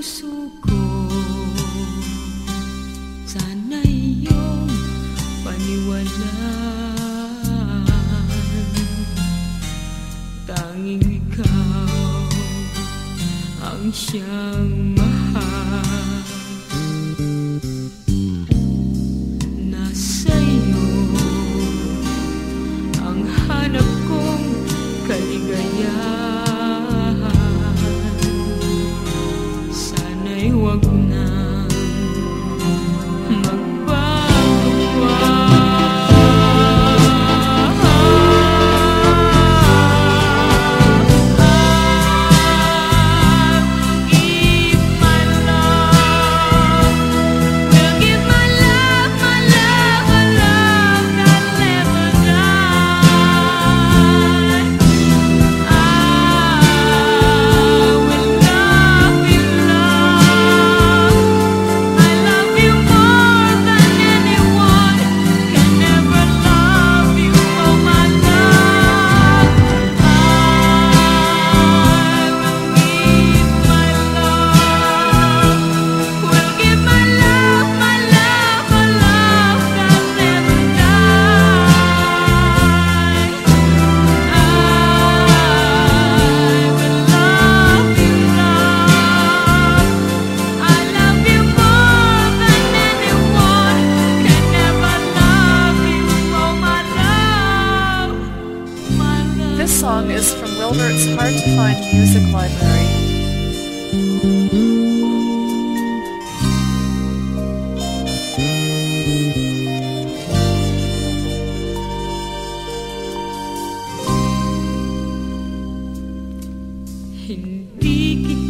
puso ko. Sana iyong paniwalaan. Tanging ikaw ang siyang alguna. song is from Wilbert's Hard to Find Music Library. Hindi kita